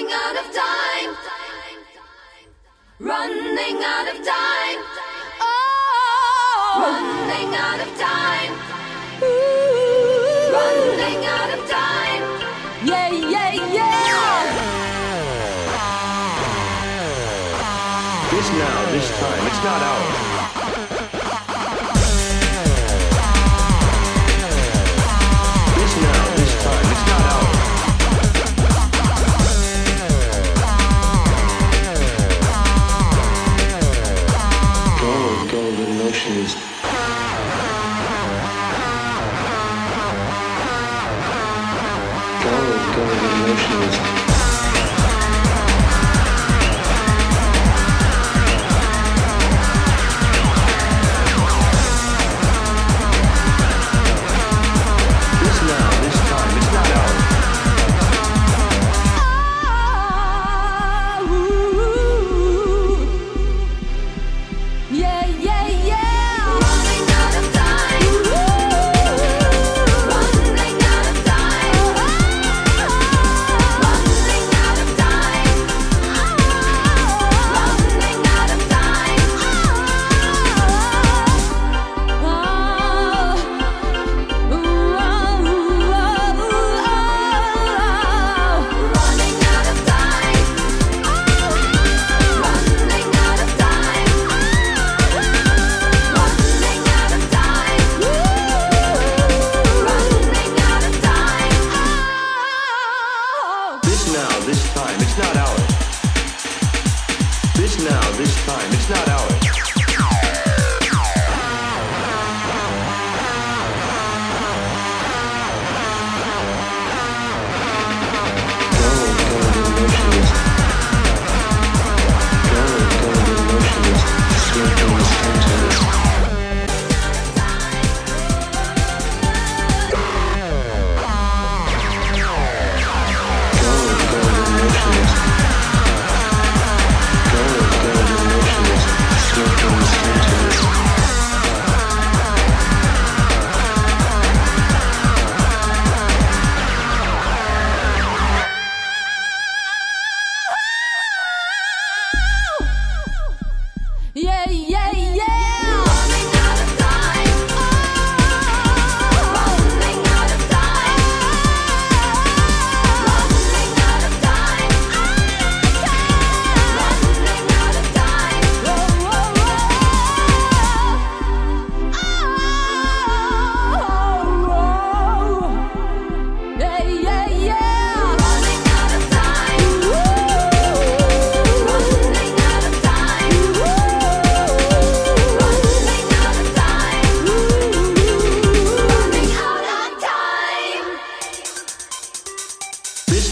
running out of time, running out of time, oh, running out of time, running out of time, yeah, yeah, yeah. This now, this time, it's not out. issues. Go go emotions. now, this time, it's not ours. This now, this time, it's not ours.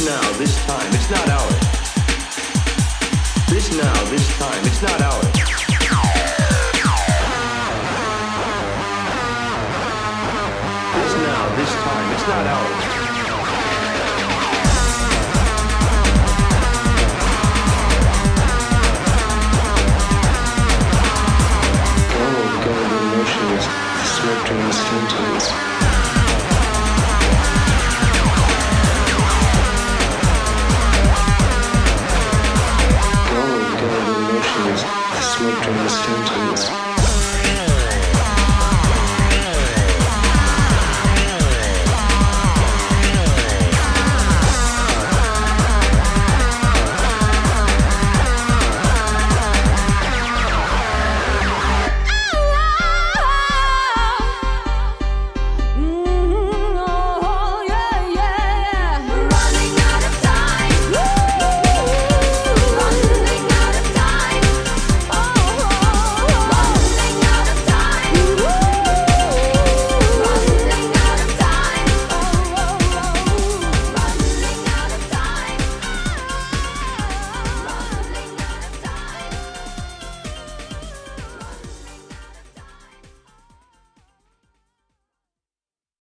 now, this time, it's not ours. This now, this time, it's not ours. This now, this time, it's not ours. Motionless, slipped in the sentence. smoke from the fountain.